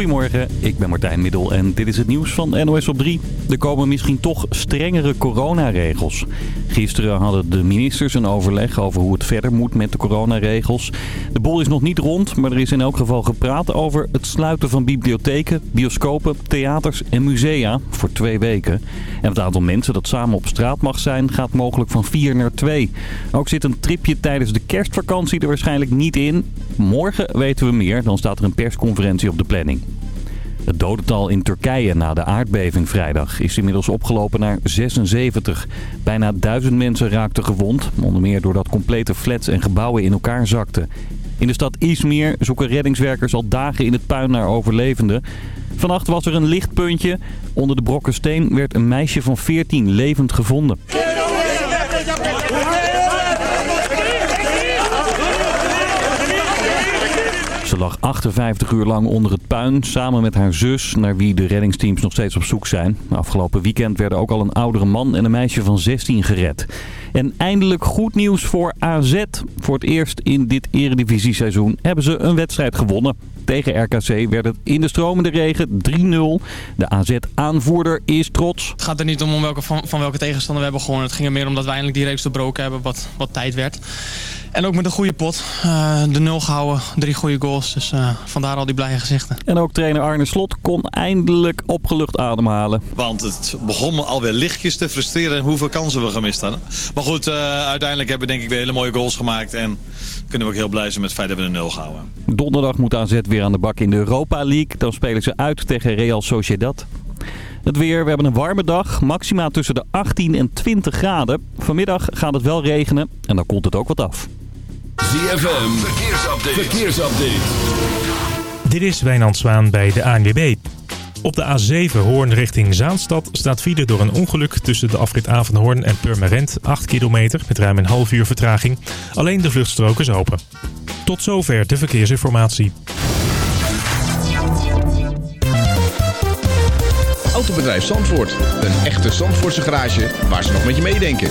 Goedemorgen, ik ben Martijn Middel en dit is het nieuws van NOS op 3. Er komen misschien toch strengere coronaregels. Gisteren hadden de ministers een overleg over hoe het verder moet met de coronaregels. De bol is nog niet rond, maar er is in elk geval gepraat over het sluiten van bibliotheken, bioscopen, theaters en musea voor twee weken. En het aantal mensen dat samen op straat mag zijn gaat mogelijk van 4 naar 2. Ook zit een tripje tijdens de kerstvakantie er waarschijnlijk niet in. Morgen weten we meer, dan staat er een persconferentie op de planning. Het dodental in Turkije na de aardbeving vrijdag is inmiddels opgelopen naar 76. Bijna duizend mensen raakten gewond, onder meer doordat complete flats en gebouwen in elkaar zakten. In de stad Izmir zoeken reddingswerkers al dagen in het puin naar overlevenden. Vannacht was er een lichtpuntje. Onder de brokken steen werd een meisje van 14 levend gevonden. Ze lag 58 uur lang onder het puin, samen met haar zus, naar wie de reddingsteams nog steeds op zoek zijn. Afgelopen weekend werden ook al een oudere man en een meisje van 16 gered. En eindelijk goed nieuws voor AZ. Voor het eerst in dit eredivisie-seizoen hebben ze een wedstrijd gewonnen. Tegen RKC werd het in de stromende regen 3-0. De AZ-aanvoerder is trots. Het gaat er niet om, om welke, van, welke tegenstander we hebben gewonnen. Het ging er meer om dat we eindelijk die reeks doorbroken hebben, wat, wat tijd werd. En ook met een goede pot. Uh, de nul gehouden, drie goede goals. Dus uh, vandaar al die blije gezichten. En ook trainer Arne Slot kon eindelijk opgelucht ademhalen. Want het begon me alweer lichtjes te frustreren hoeveel kansen we gemist hadden. Maar goed, uh, uiteindelijk hebben we denk ik weer hele mooie goals gemaakt. En kunnen we ook heel blij zijn met het feit dat we de nul gehouden. Donderdag moet AZ weer aan de bak in de Europa League. Dan spelen ze uit tegen Real Sociedad. Het weer, we hebben een warme dag. Maxima tussen de 18 en 20 graden. Vanmiddag gaat het wel regenen en dan komt het ook wat af. ZFM, verkeersupdate. verkeersupdate. Dit is Wijnand Zwaan bij de ANWB. Op de A7 Hoorn richting Zaanstad staat file door een ongeluk tussen de afrit Avenhoorn en Purmerend 8 kilometer met ruim een half uur vertraging. Alleen de vluchtstrook is open. Tot zover de verkeersinformatie. Autobedrijf Zandvoort. Een echte Zandvoortse garage waar ze nog met je meedenken.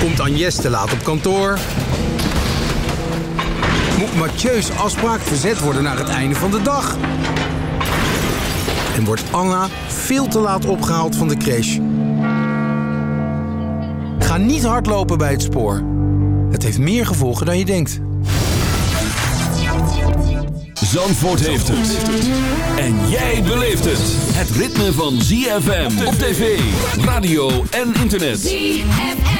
Komt Agnes te laat op kantoor... moet Mathieu's afspraak verzet worden naar het einde van de dag. En wordt Anna veel te laat opgehaald van de crash. Ga niet hardlopen bij het spoor. Het heeft meer gevolgen dan je denkt. Zandvoort heeft het. En jij beleeft het. Het ritme van ZFM op tv, radio en internet. ZFM.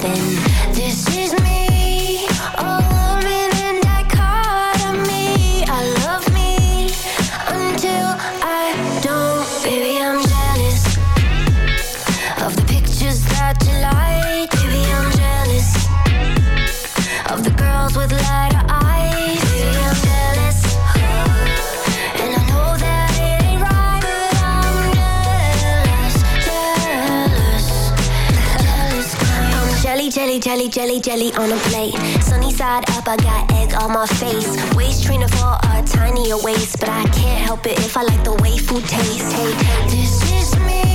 something jelly, jelly, on a plate. Sunny side up, I got egg on my face. Waist train of a tinier tiny waist, but I can't help it if I like the way food tastes. Hey, this is me.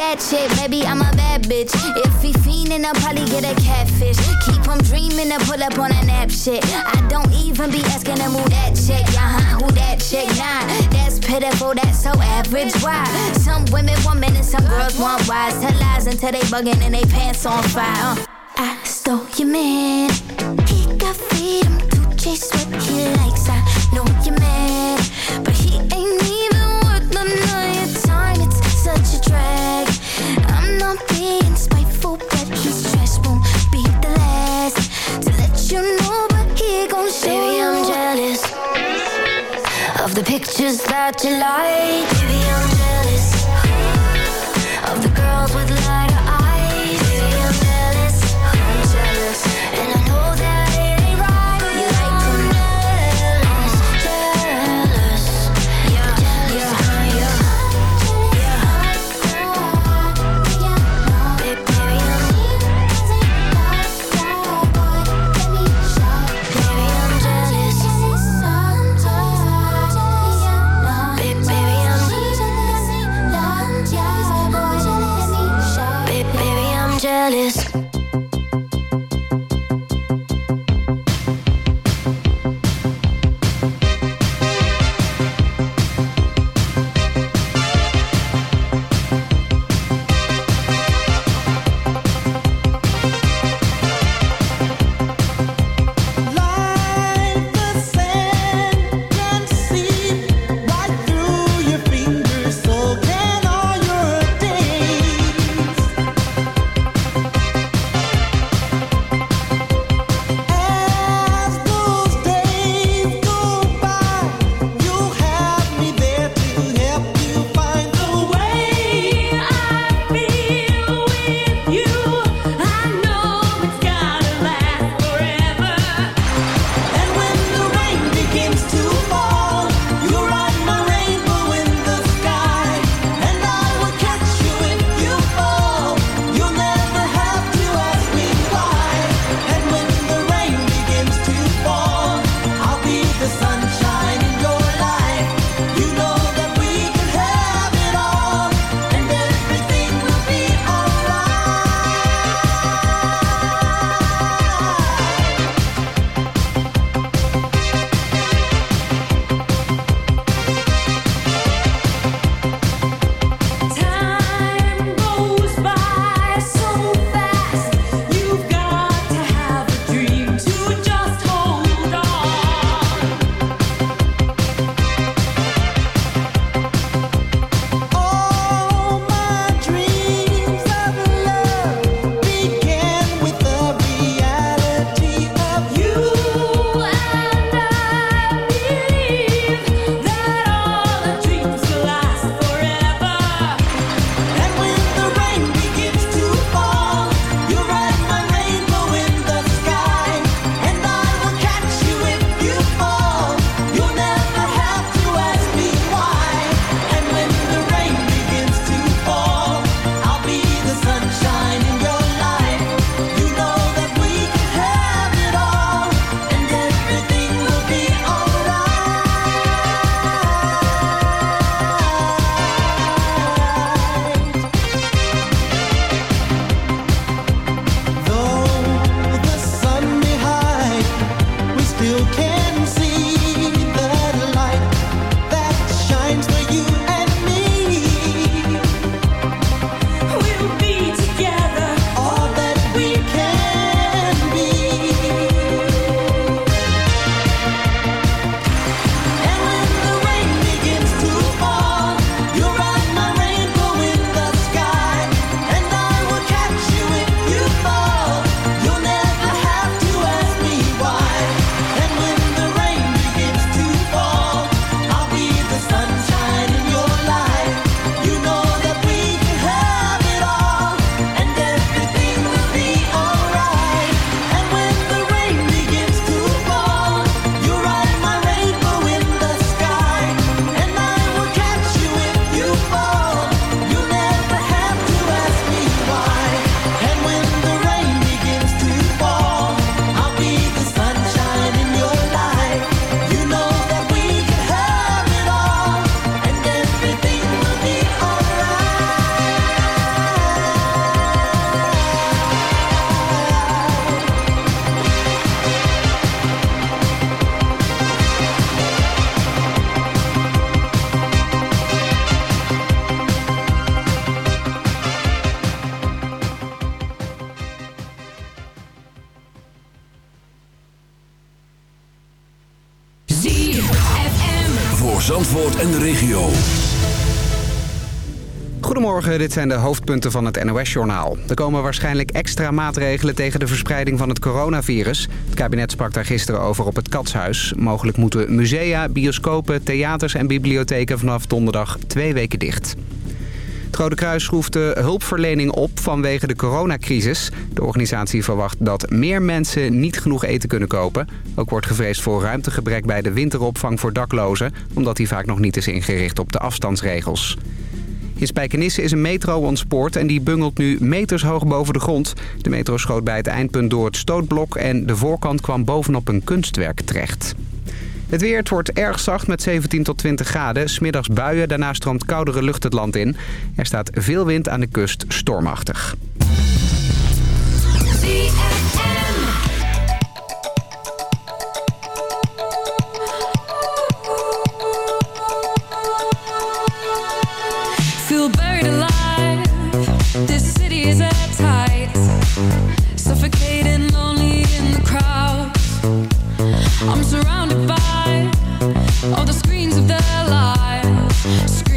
that shit. Maybe I'm a bad bitch. If he fiendin', I'll probably get a catfish. Keep him dreamin' and pull up on a nap shit. I don't even be asking him who that chick. Uh huh, who that chick? Nah, that's pitiful. That's so average. Why? Some women want men and some girls want wives. Tell lies until they buggin' and they pants on fire. Uh, I stole your man. He got freedom to chase what he likes. that you like. dit zijn de hoofdpunten van het NOS-journaal. Er komen waarschijnlijk extra maatregelen tegen de verspreiding van het coronavirus. Het kabinet sprak daar gisteren over op het Katshuis. Mogelijk moeten musea, bioscopen, theaters en bibliotheken vanaf donderdag twee weken dicht. Het Rode Kruis schroeft de hulpverlening op vanwege de coronacrisis. De organisatie verwacht dat meer mensen niet genoeg eten kunnen kopen. Ook wordt gevreesd voor ruimtegebrek bij de winteropvang voor daklozen... omdat die vaak nog niet is ingericht op de afstandsregels. In Spijkenisse is een metro ontspoord en die bungelt nu meters hoog boven de grond. De metro schoot bij het eindpunt door het stootblok en de voorkant kwam bovenop een kunstwerk terecht. Het weer, het wordt erg zacht met 17 tot 20 graden. Smiddags buien, daarna stroomt koudere lucht het land in. Er staat veel wind aan de kust, stormachtig. I'm surrounded by all the screens of their lives.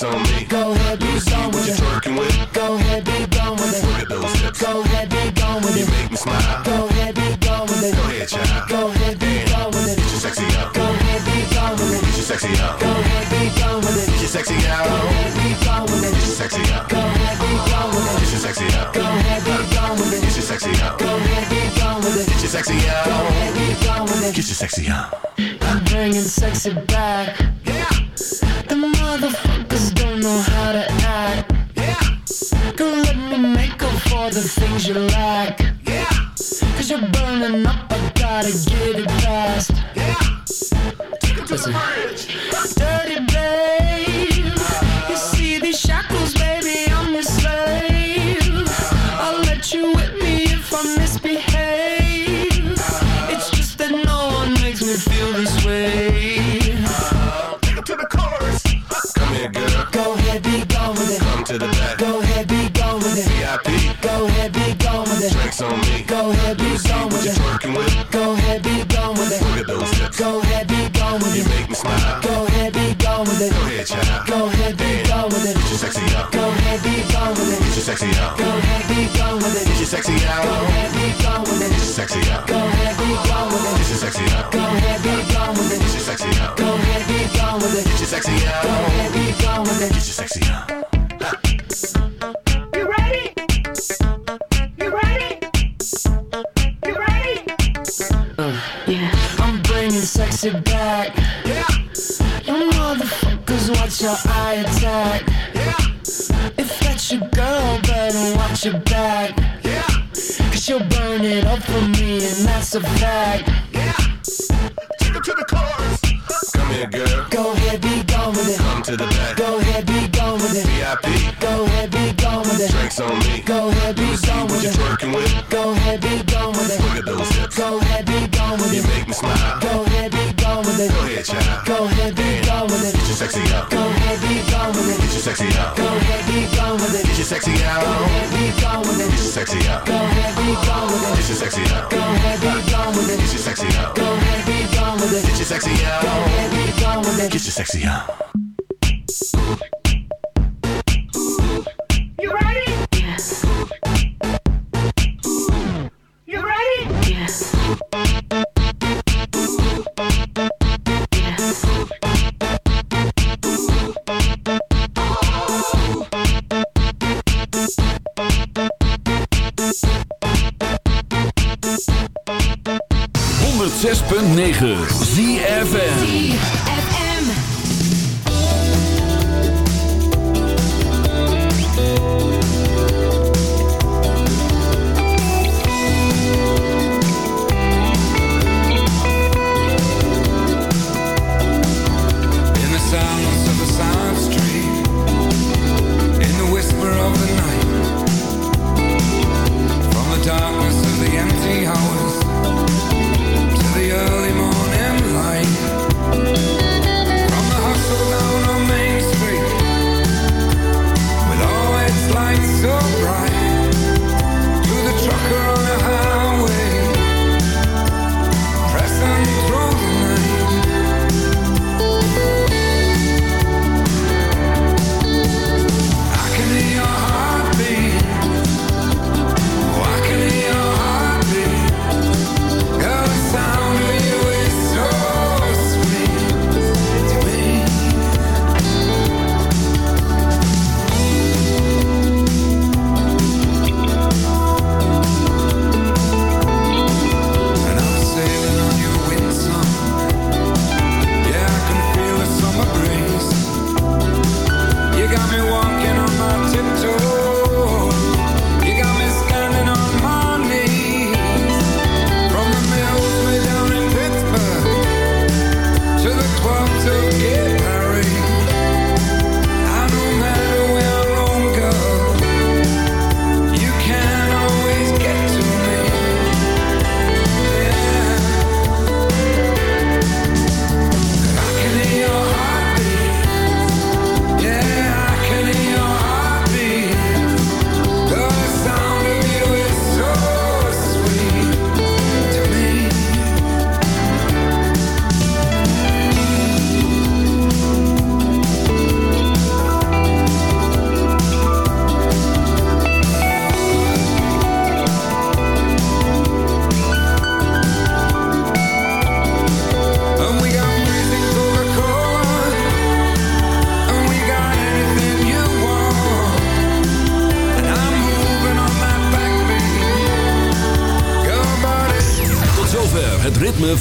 Gone with it. Drinks on me. Go ahead, be gone with it. twerking with? Go ahead, be gone with it. Look at those hips. Go ahead, be gone with it. You make me smile. Go ahead, be gone with it. Go ahead, child. Go ahead, be gone with it. Get your sexy out. Go ahead, be gone with it. Get your sexy out. Go ahead, be gone with it. Get your sexy out. Go ahead, be gone with it. Get your sexy out. Go ahead, be gone with it. Get your sexy out. Go ahead, be gone with it. Get your sexy out. Go ahead, be gone with it. Get your sexy out. Go ahead, be gone with it. Get your sexy out. I'm bringing sexy back. Know how to act. Yeah. Go let me make up for the things you lack. Yeah. Cause you're burning up, I gotta get it fast. Yeah. Take it to the bridge. Dirty babe. And that's a fact. Take her to the chorus. Come here, girl. Go ahead, be gone with it. Come to the back. Go ahead, be gone with it. VIP. Go ahead, be gone with it. Drinks on me. Go ahead, be gone with you it. twerking with. Go ahead, be gone with it. Look at those hips. Go ahead, be gone with You it. make me smile. Go ahead, be gone with it. Go ahead, child. Go ahead, be gone with it. Get your sexy out. Go ahead, be gone with it. Get your sexy out. Go ahead, be gone with it. Get your sexy out. Go ahead, be gone with it. Get your sexy out. Go ahead, be gone with it. Get your sexy out. Go ahead, be gone with it. Get your sexy out. Go ahead, be gone with it. Get your sexy Go ahead, be gone with it. Get your sexy out. 9.